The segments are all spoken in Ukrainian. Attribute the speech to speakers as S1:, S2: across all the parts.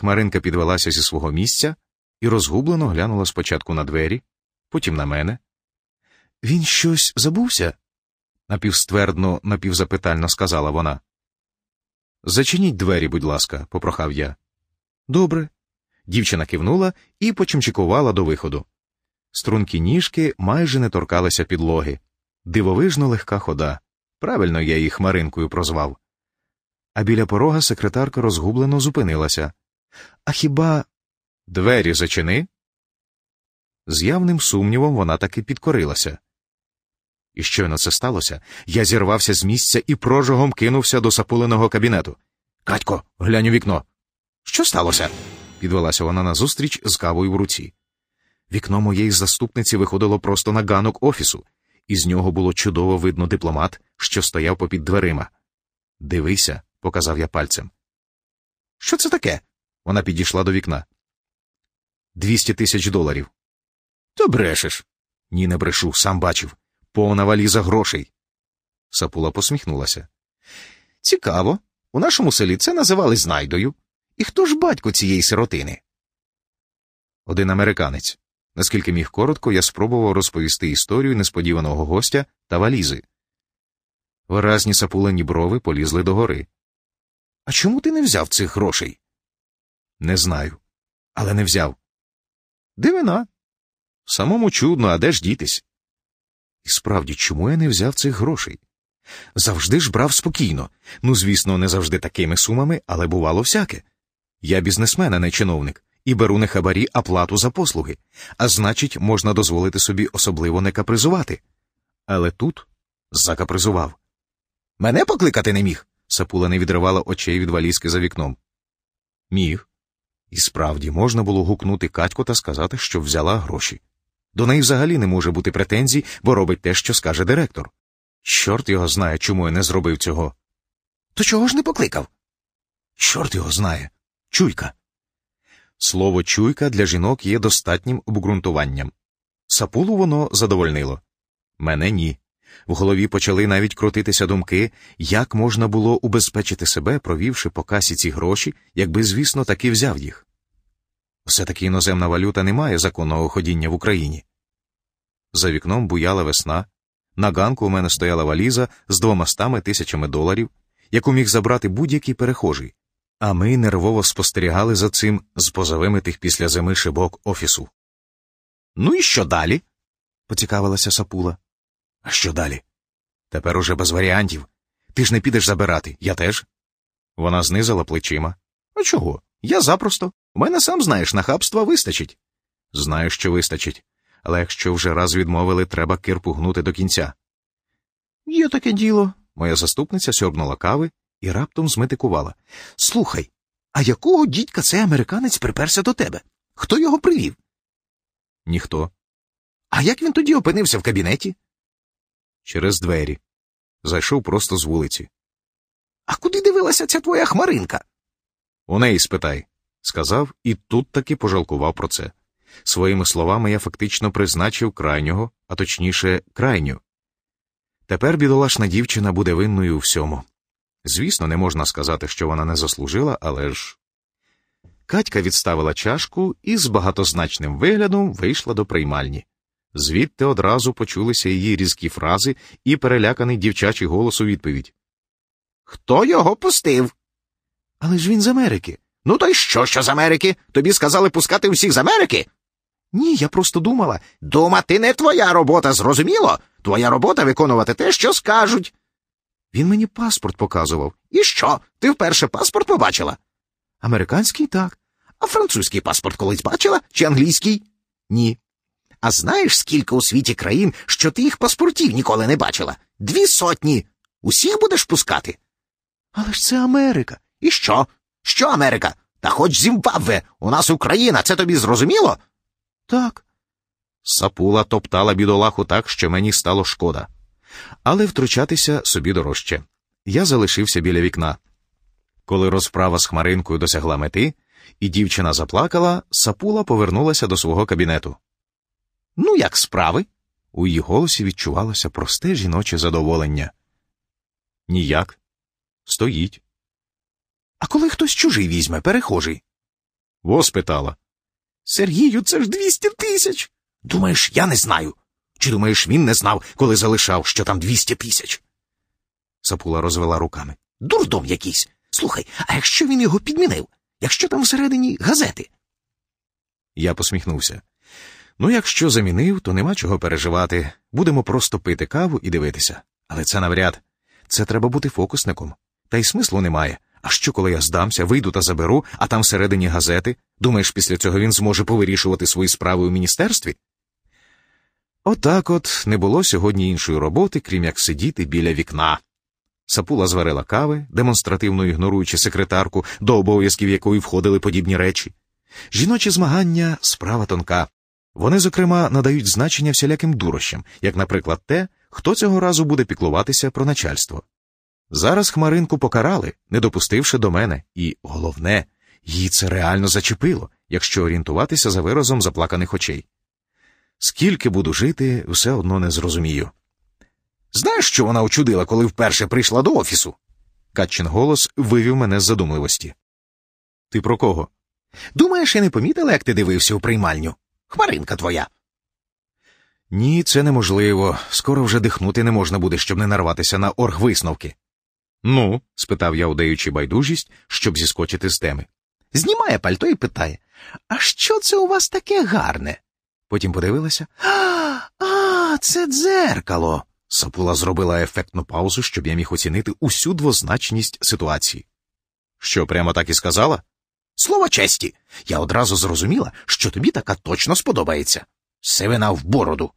S1: Хмаринка підвелася зі свого місця і розгублено глянула спочатку на двері, потім на мене. Він щось забувся? напівствердно, напівзапитально сказала вона. Зачиніть двері, будь ласка, попрохав я. Добре. Дівчина кивнула і почимчикувала до виходу. Стрункі ніжки майже не торкалися підлоги. Дивовижно легка хода. Правильно я її хмаринкою прозвав. А біля порога секретарка розгублено зупинилася. А хіба двері зачини? З явним сумнівом вона таки підкорилася. І щойно це сталося, я зірвався з місця і прожогом кинувся до сапуленого кабінету. Катько, глянь у вікно. Що сталося? підвелася вона назустріч з кавою в руці. Вікно моєї заступниці виходило просто на ганок офісу, і з нього було чудово видно дипломат, що стояв попід дверима. Дивися, показав я пальцем. Що це таке? Вона підійшла до вікна. Двісті тисяч доларів. То брешеш. Ні, не брешу, сам бачив. Повна валіза грошей. Сапула посміхнулася. Цікаво. У нашому селі це називали знайдою. І хто ж батько цієї сиротини? Один американець. Наскільки міг коротко, я спробував розповісти історію несподіваного гостя та валізи. Виразні сапулені брови полізли догори. А чому ти не взяв цих грошей? Не знаю, але не взяв. Дивина. Самому чудно, а де ж дітись? І справді, чому я не взяв цих грошей? Завжди ж брав спокійно. Ну, звісно, не завжди такими сумами, але бувало всяке. Я бізнесмен, а не чиновник, і беру не хабарі, а плату за послуги, а значить, можна дозволити собі особливо не капризувати. Але тут закапризував. Мене покликати не міг. Сапула не відривала очей від валізки за вікном. Міг. І справді можна було гукнути Катьку та сказати, що взяла гроші. До неї взагалі не може бути претензій, бо робить те, що скаже директор. Чорт його знає, чому я не зробив цього. То чого ж не покликав? Чорт його знає. Чуйка. Слово чуйка для жінок є достатнім обґрунтуванням. Сапулу воно задовольнило. Мене ні. В голові почали навіть крутитися думки, як можна було убезпечити себе, провівши по касі ці гроші, якби, звісно, таки взяв їх. Все таки іноземна валюта не має законного ходіння в Україні. За вікном буяла весна, на ганку у мене стояла валіза з двомастами тисячами доларів, яку міг забрати будь-який перехожий, а ми нервово спостерігали за цим з позавимитих після зими шибок офісу. Ну і що далі? поцікавилася сапула. А що далі? Тепер уже без варіантів. Ти ж не підеш забирати, я теж. Вона знизила плечима. А чого? Я запросто. У мене сам знаєш, нахабства вистачить. Знаю, що вистачить, але якщо вже раз відмовили, треба кирпу гнути до кінця. Є таке діло. Моя заступниця сьорбнула кави і раптом зметикувала. Слухай, а якого дідька цей американець приперся до тебе? Хто його привів? Ніхто. А як він тоді опинився в кабінеті? Через двері. Зайшов просто з вулиці. А куди дивилася ця твоя хмаринка? У неї спитай, сказав і тут таки пожалкував про це. Своїми словами я фактично призначив крайнього, а точніше, крайню. Тепер бідолашна дівчина буде винною у всьому. Звісно, не можна сказати, що вона не заслужила, але ж. Катька відставила чашку і з багатозначним виглядом вийшла до приймальні. Звідти одразу почулися її різкі фрази і переляканий дівчачий голос у відповідь. Хто його пустив? Але ж він з Америки. Ну, то й що, що з Америки? Тобі сказали пускати усіх з Америки? Ні, я просто думала. Думати не твоя робота, зрозуміло? Твоя робота виконувати те, що скажуть. Він мені паспорт показував. І що? Ти вперше паспорт побачила? Американський так. А французький паспорт колись бачила? Чи англійський? Ні. А знаєш, скільки у світі країн, що ти їх паспортів ніколи не бачила? Дві сотні. Усіх будеш пускати? Але ж це Америка. І що? Що Америка? Та хоч Зімбабве, у нас Україна, це тобі зрозуміло? Так. Сапула топтала бідолаху так, що мені стало шкода. Але втручатися собі дорожче. Я залишився біля вікна. Коли розправа з Хмаринкою досягла мети, і дівчина заплакала, сапула повернулася до свого кабінету. Ну, як справи? У її голосі відчувалося просте жіноче задоволення. Ніяк. Стоїть. А коли хтось чужий візьме, перехожий? Во спитала.
S2: Сергію, це ж двісті тисяч. Думаєш, я не знаю. Чи думаєш, він не знав, коли залишав, що там двісті тисяч? Сапула розвела руками. Дурдом якийсь. Слухай, а якщо він його підмінив? Якщо там всередині газети?
S1: Я посміхнувся. Ну, якщо замінив, то нема чого переживати. Будемо просто пити каву і дивитися. Але це навряд. Це треба бути фокусником. Та й смислу немає. А що, коли я здамся, вийду та заберу, а там всередині газети? Думаєш, після цього він зможе повирішувати свої справи у міністерстві? Отак от не було сьогодні іншої роботи, крім як сидіти біля вікна. Сапула зварила кави, демонстративно ігноруючи секретарку, до обов'язків якої входили подібні речі. Жіночі змагання справа тонка. Вони, зокрема, надають значення всіляким дурощам, як, наприклад, те, хто цього разу буде піклуватися про начальство. Зараз хмаринку покарали, не допустивши до мене, і головне, її це реально зачепило, якщо орієнтуватися за виразом заплаканих очей. Скільки буду жити, все одно не зрозумію.
S2: Знаєш, що вона очудила, коли вперше прийшла до офісу?
S1: Катчин голос вивів мене з задумливості. Ти про кого?
S2: Думаєш, я не помітила, як ти дивився у приймальню? Хмаринка твоя.
S1: Ні, це неможливо. Скоро вже дихнути не можна буде, щоб не нарватися на оргвисновки. Ну? спитав я, удаючи байдужість, щоб зіскочити з теми.
S2: Знімає пальто і питає А що це у вас таке гарне?
S1: Потім подивилася.
S2: А, а це дзеркало.
S1: Сапула зробила ефектну паузу, щоб я міг оцінити усю двозначність ситуації. Що, прямо так і сказала?
S2: Слово честі, я одразу зрозуміла, що тобі така точно сподобається. Сивина в бороду.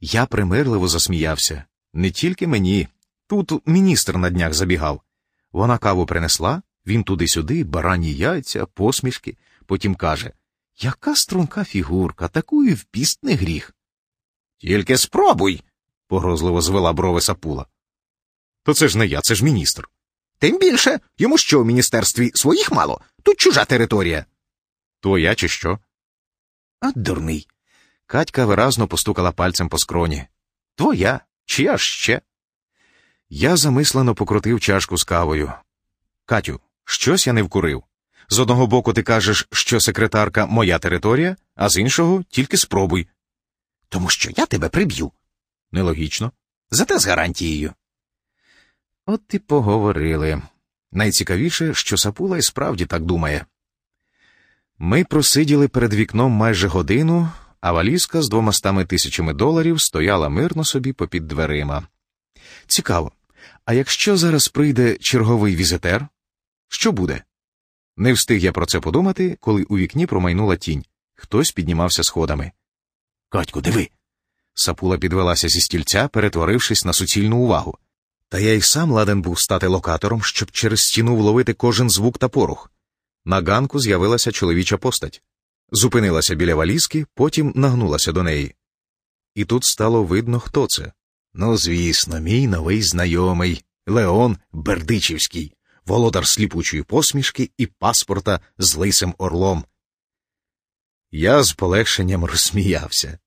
S1: Я примирливо засміявся. Не тільки мені. Тут міністр на днях забігав. Вона каву принесла, він туди-сюди, барані яйця, посмішки, потім каже Яка струнка фігурка, такою в піст гріх.
S2: Тільки спробуй,
S1: погрозливо звела брови сапула. То це ж не я, це ж міністр.
S2: Тим більше, йому що в міністерстві своїх мало, тут чужа територія.
S1: Твоя чи що?
S2: А дурний.
S1: Катька виразно постукала пальцем по скроні. Твоя, чия ж ще? Я замислено покрутив чашку з кавою. Катю, щось я не вкурив. З одного боку, ти кажеш, що секретарка моя територія, а з іншого тільки спробуй.
S2: Тому що я тебе приб'ю.
S1: Нелогічно.
S2: Зате з гарантією.
S1: От і поговорили. Найцікавіше, що Сапула і справді так думає. Ми просиділи перед вікном майже годину, а валізка з двомастами тисячами доларів стояла мирно собі попід дверима. Цікаво, а якщо зараз прийде черговий візитер, що буде? Не встиг я про це подумати, коли у вікні промайнула тінь. Хтось піднімався сходами.
S2: Катьку, диви.
S1: Сапула підвелася зі стільця, перетворившись на суцільну увагу. Та я й сам ладен був стати локатором, щоб через стіну вловити кожен звук та порух. На ганку з'явилася чоловіча постать. Зупинилася біля валізки, потім нагнулася до неї. І тут стало видно, хто це. Ну, звісно, мій новий знайомий Леон Бердичівський, володар сліпучої посмішки і паспорта з лисим орлом. Я з полегшенням розсміявся.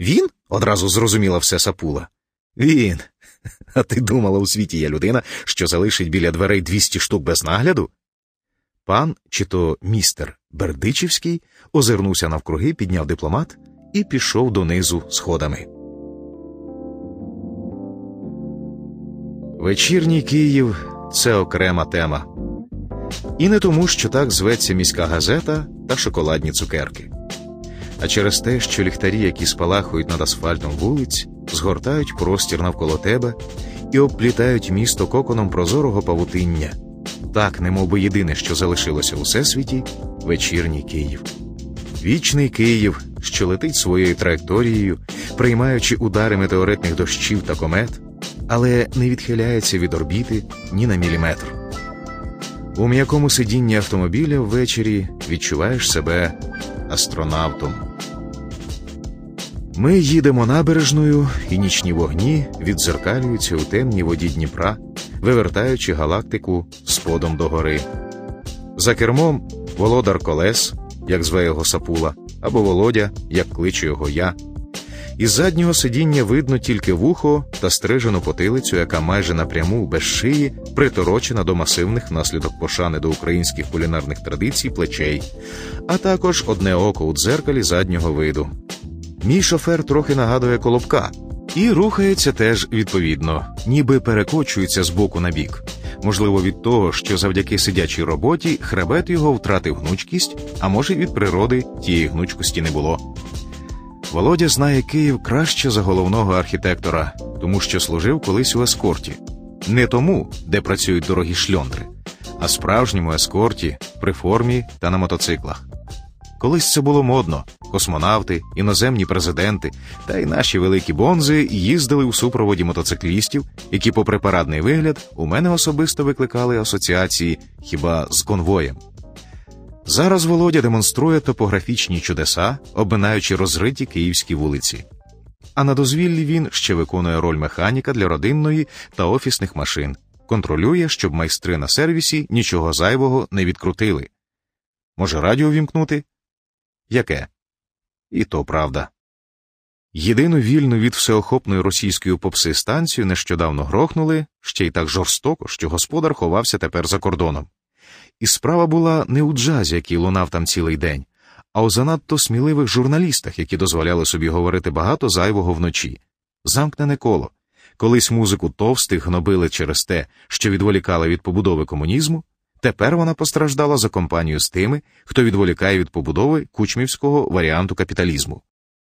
S1: Він одразу зрозуміла все сапула. Він. А ти думала, у світі є людина, що залишить біля дверей двісті штук без нагляду? Пан, чи то містер Бердичівський, озирнувся навкруги, підняв дипломат і пішов донизу сходами. Вечірній Київ це окрема тема. І не тому, що так зветься міська газета та шоколадні цукерки, а через те, що ліхтарі, які спалахують над асфальтом вулиць, згортають простір навколо тебе і обплітають місто коконом прозорого павутиння. Так, немов би єдине, що залишилося у всесвіті вечірній Київ. Вічний Київ, що летить своєю траєкторією, приймаючи удари метеоритних дощів та комет, але не відхиляється від орбіти ні на міліметр. У м'якому сидінні автомобіля ввечері відчуваєш себе астронавтом. Ми їдемо набережною, і нічні вогні відзеркалюються у темній воді Дніпра, вивертаючи галактику сподом догори. За кермом володар колес, як зве його сапула, або Володя, як кличу його я. Із заднього сидіння видно тільки вухо та стрижену потилицю, яка майже напряму без шиї приторочена до масивних внаслідок пошани до українських кулінарних традицій плечей, а також одне око у дзеркалі заднього виду. Мій шофер трохи нагадує колобка і рухається теж відповідно, ніби перекочується з боку на бік. Можливо, від того, що завдяки сидячій роботі хребет його втратив гнучкість, а може, від природи тієї гнучкості не було. Володя знає Київ краще за головного архітектора, тому що служив колись у ескорті, не тому, де працюють дорогі шльондри, а справжньому ескорті при формі та на мотоциклах. Колись це було модно. Космонавти, іноземні президенти та й наші великі бонзи їздили у супроводі мотоциклістів, які, попри парадний вигляд, у мене особисто викликали асоціації хіба з конвоєм. Зараз Володя демонструє топографічні чудеса, обминаючи розриті київські вулиці. А на дозвіллі він ще виконує роль механіка для родинної та офісних машин, контролює, щоб майстри на сервісі нічого зайвого не відкрутили. Може, радіо вімкнути? Яке? І то правда. Єдину вільну від всеохопної російської попси станцію нещодавно грохнули ще й так жорстоко, що господар ховався тепер за кордоном. І справа була не у джазі, який лунав там цілий день, а у занадто сміливих журналістах, які дозволяли собі говорити багато зайвого вночі. Замкнене коло. Колись музику товстих гнобили через те, що відволікали від побудови комунізму. Тепер вона постраждала за компанію з тими, хто відволікає від побудови кучмівського варіанту капіталізму.